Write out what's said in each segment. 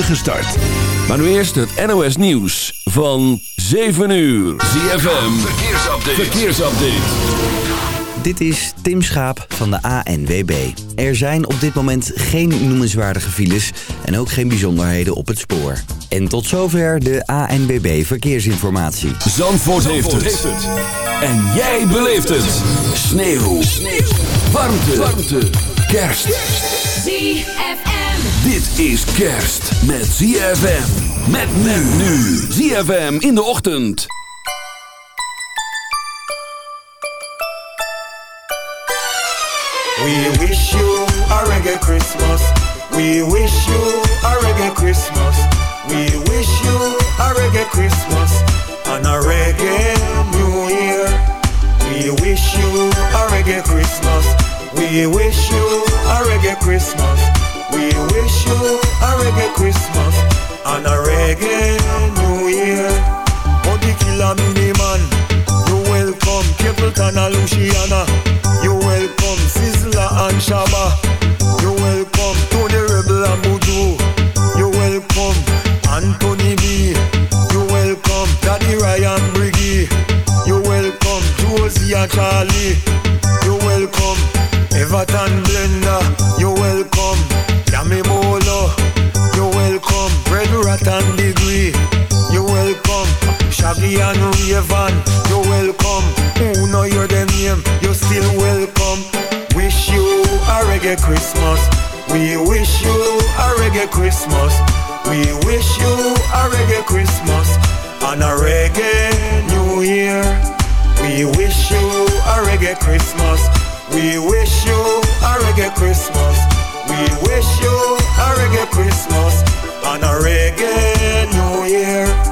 start. Maar nu eerst het NOS Nieuws van 7 uur. ZFM, verkeersupdate. verkeersupdate. Dit is Tim Schaap van de ANWB. Er zijn op dit moment geen noemenswaardige files en ook geen bijzonderheden op het spoor. En tot zover de ANWB Verkeersinformatie. Zandvoort, heeft, het. En jij beleeft het. Sneeuw. Sneeuw. Warmte. Warmte. Kerst. ZFM. Dit is kerst met ZFM. Met men nu. ZFM in de ochtend. We wish you a reggae Christmas. We wish you a reggae Christmas. We wish you a reggae Christmas and a reggae New Year. We wish you a reggae Christmas. We wish you a reggae Christmas. We wish you a reggae Christmas and a reggae New Year. Oh, Body killer mini man, you welcome Capleton and Luciano. You welcome Sizzla and Shabba. You welcome Tony Rebel and Buju. You welcome Anthony B. You welcome Daddy Ryan Briggy. You welcome Josie and Charlie. You welcome Everton Blender. You welcome Yami Bolo. You welcome Red Rat and Degree. You welcome Shaggy and Rayvon. You welcome. Who know your name? You still welcome. Wish you a reggae Christmas. We wish you a reggae Christmas. We wish you a reggae Christmas and a reggae New Year. We wish you a reggae Christmas. We wish you a reggae Christmas. We wish you a reggae Christmas and a reggae New Year.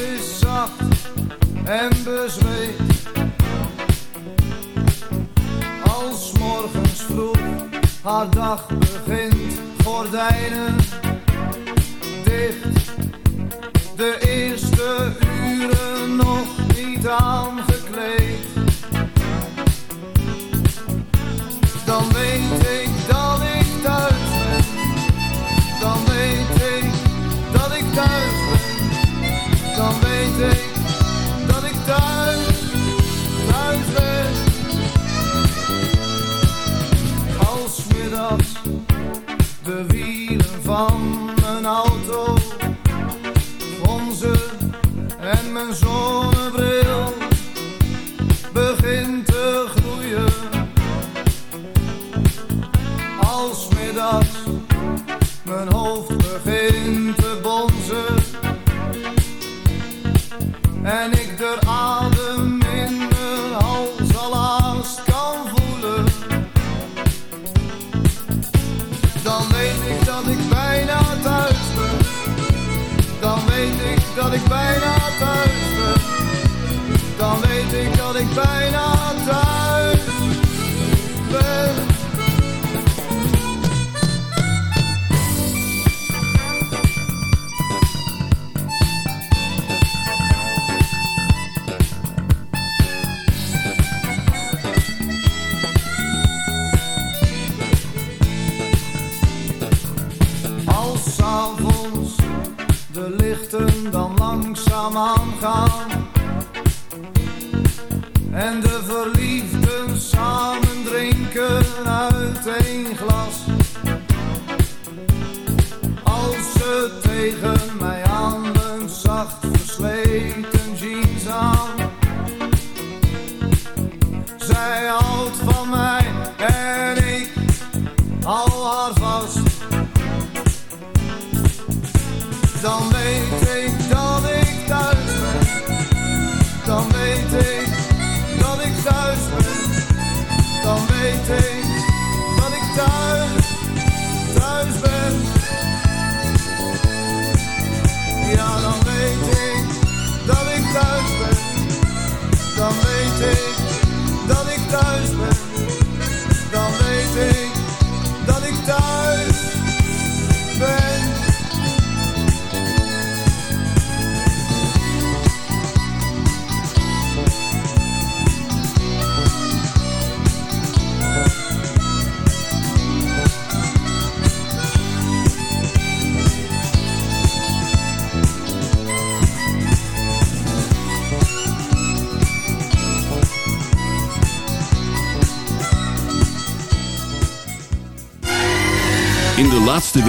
is zacht en bezweet. Als morgens vroeg haar dag begint, gordijnen dicht. De eerste uren nog niet aangekleed. Dan weet ik dat ik thuis ben. Dan weet ik dat ik thuis. Dan weet ik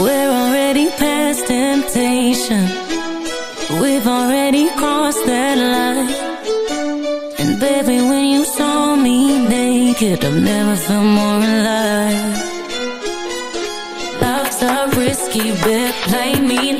We're already past temptation. We've already crossed that line. And baby, when you saw me naked, I've never felt more alive. Love's a risky bet, play me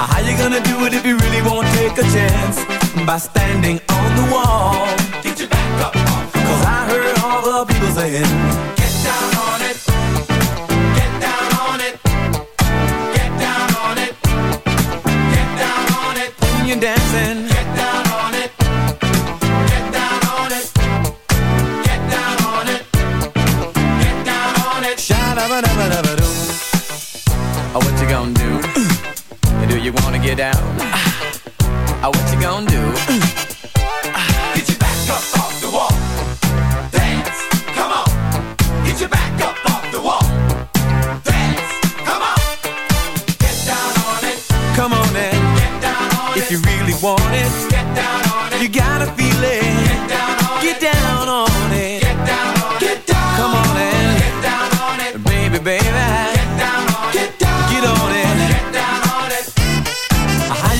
how you gonna do it if you really won't take a chance? By standing on the wall. Get your back up off Cause I heard all the people saying, get down on it. Get down on it. Get down on it. Get down on it. When you're dancing. Get down on it. Get down on it. Get down on it. Get down on it. Sha-da-ba-da-ba-da-ba-doo. Oh, what you gonna do? You wanna get down? Ah, ah, what you gonna do? Ah. Get your back up off the wall. Dance, come on. Get your back up off the wall. Dance, come on. Get down on it. Come on and get down on if it. If you really want it, get down on it. You gotta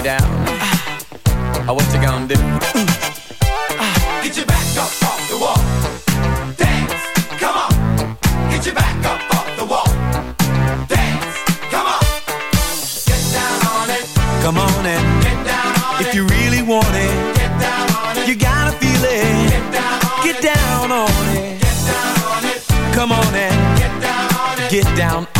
you down. Uh, what you gonna do? Uh, get your back up off the wall. Dance, come on. Get your back up off the wall. Dance, come on. Get down on it. Come on and get down on if it. If you really want it, get down on it. You gotta feel it. Get down on it. It. Get down on it. Come on and get down on it. Get down on it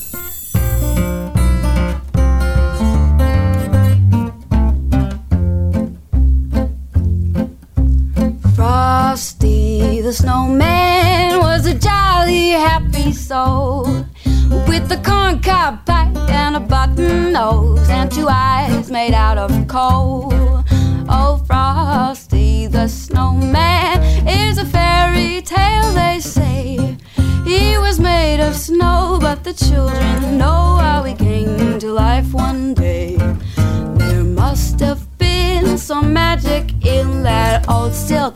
tale, they say. He was made of snow, but the children know how he came to life one day. There must have been some magic in that old still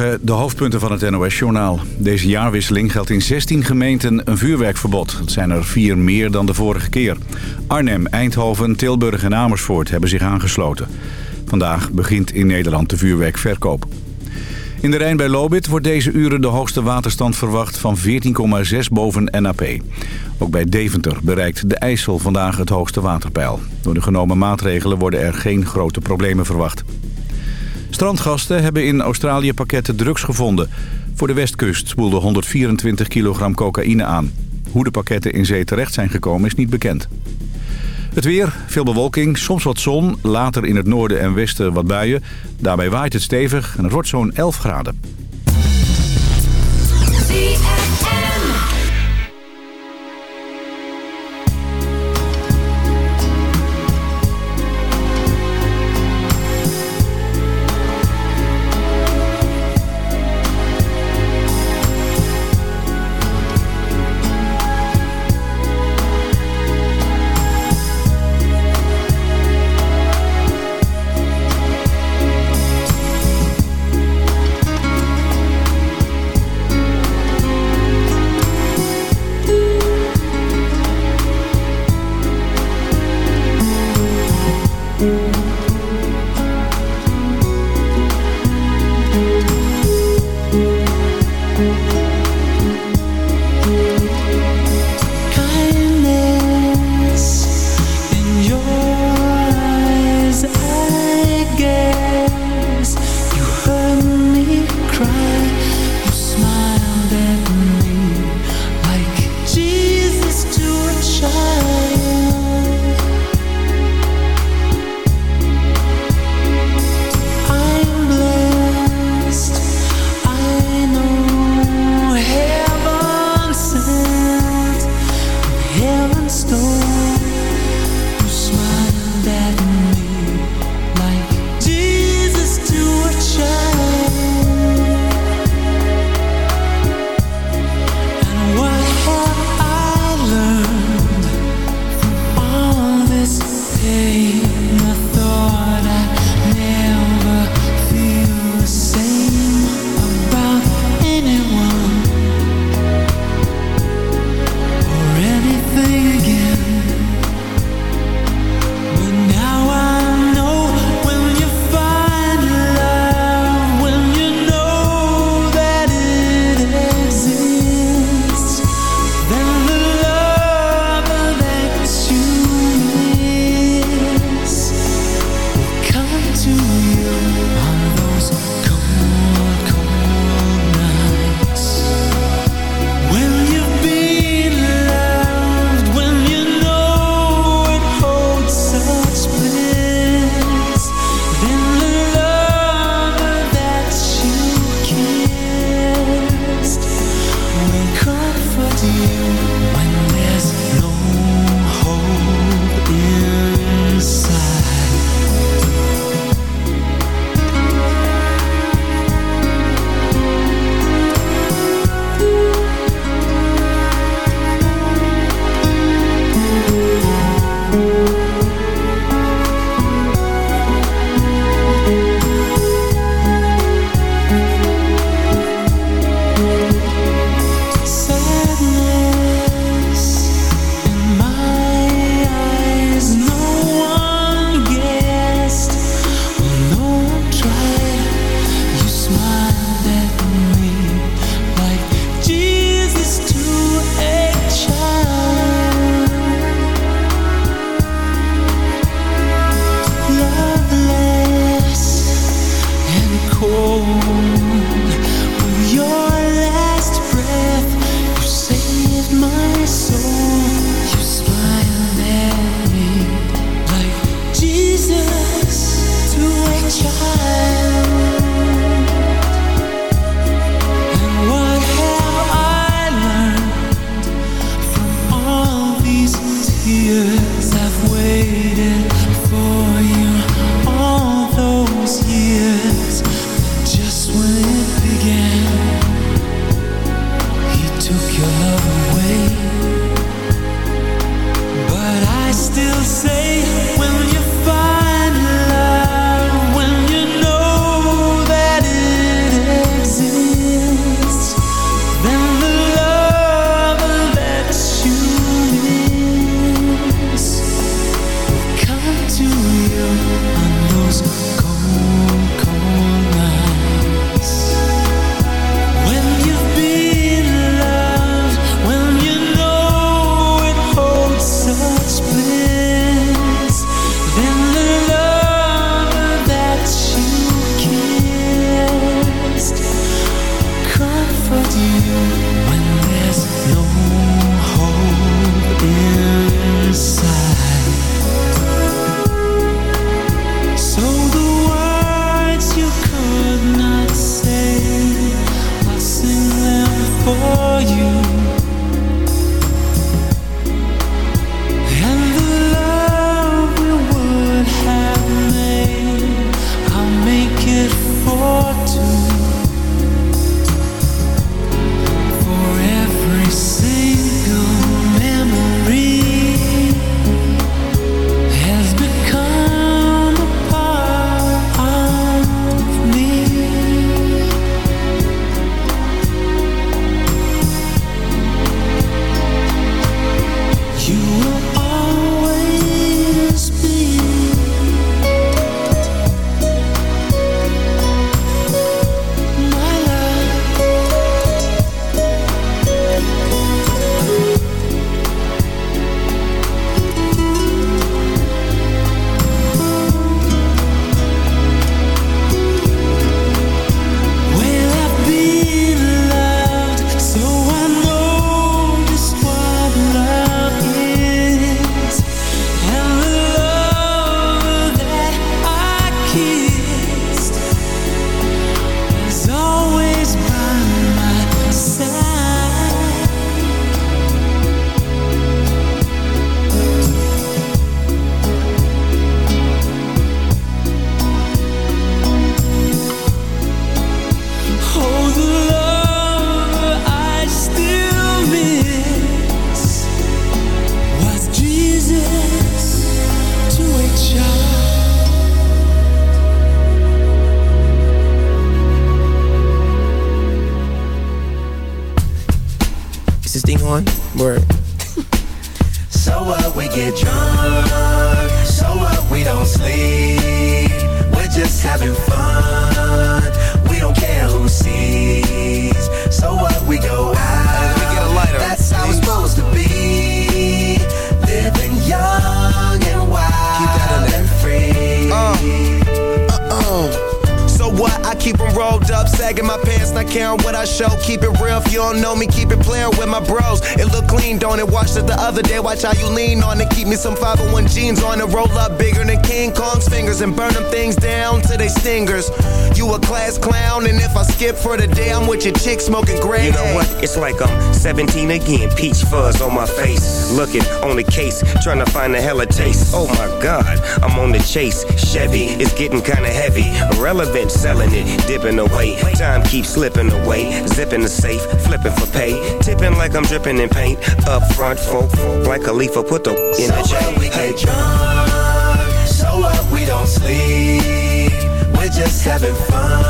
De hoofdpunten van het NOS-journaal. Deze jaarwisseling geldt in 16 gemeenten een vuurwerkverbod. Dat zijn er vier meer dan de vorige keer. Arnhem, Eindhoven, Tilburg en Amersfoort hebben zich aangesloten. Vandaag begint in Nederland de vuurwerkverkoop. In de Rijn bij Lobit wordt deze uren de hoogste waterstand verwacht van 14,6 boven NAP. Ook bij Deventer bereikt de IJssel vandaag het hoogste waterpeil. Door de genomen maatregelen worden er geen grote problemen verwacht. Strandgasten hebben in Australië pakketten drugs gevonden. Voor de westkust spoelde 124 kilogram cocaïne aan. Hoe de pakketten in zee terecht zijn gekomen is niet bekend. Het weer, veel bewolking, soms wat zon, later in het noorden en westen wat buien. Daarbij waait het stevig en het wordt zo'n 11 graden. It's like I'm 17 again. Peach fuzz on my face. Looking on the case, trying to find a hella taste. Oh my god, I'm on the chase. Chevy, it's getting kinda heavy. Irrelevant, selling it, dipping away. Time keeps slipping away. Zipping the safe, flipping for pay. Tipping like I'm dripping in paint. Up front, folk, like a leaf, put the in so the chain. We hey. get drunk, so up, we don't sleep. We're just having fun.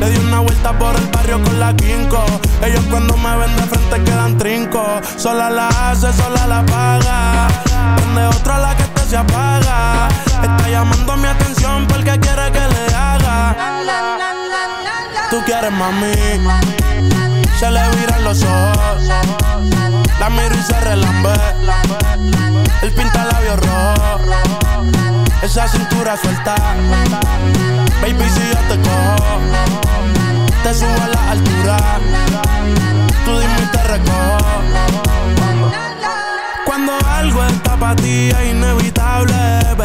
Le di una vuelta por el barrio con la quinco. Ellos cuando me ven de frente quedan trinco. Sola la hace, sola la paga. Prende otra la que este se apaga. Está llamando mi atención porque quiere que le haga. Tú quieres mami. Se le viran los ojos. La miro y se relambe. El pinta labios rojo. Esa cintura suelta. Baby, si yo te cojo, te subo a la altura. Tú dime y te recojo. Cuando algo está para ti es inevitable,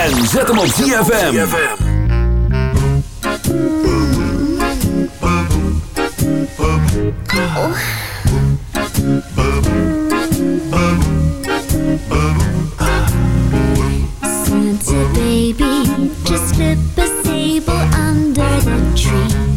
En zet hem op ZFM. Oh. Santa baby, just flip a sable under the tree.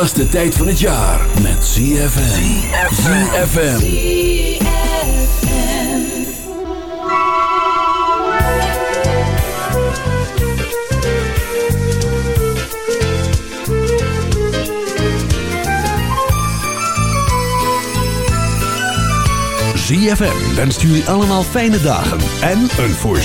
Gezelligste tijd van het jaar met ZFM. ZFM. ZFM wenst jullie allemaal fijne dagen en een voorzitter.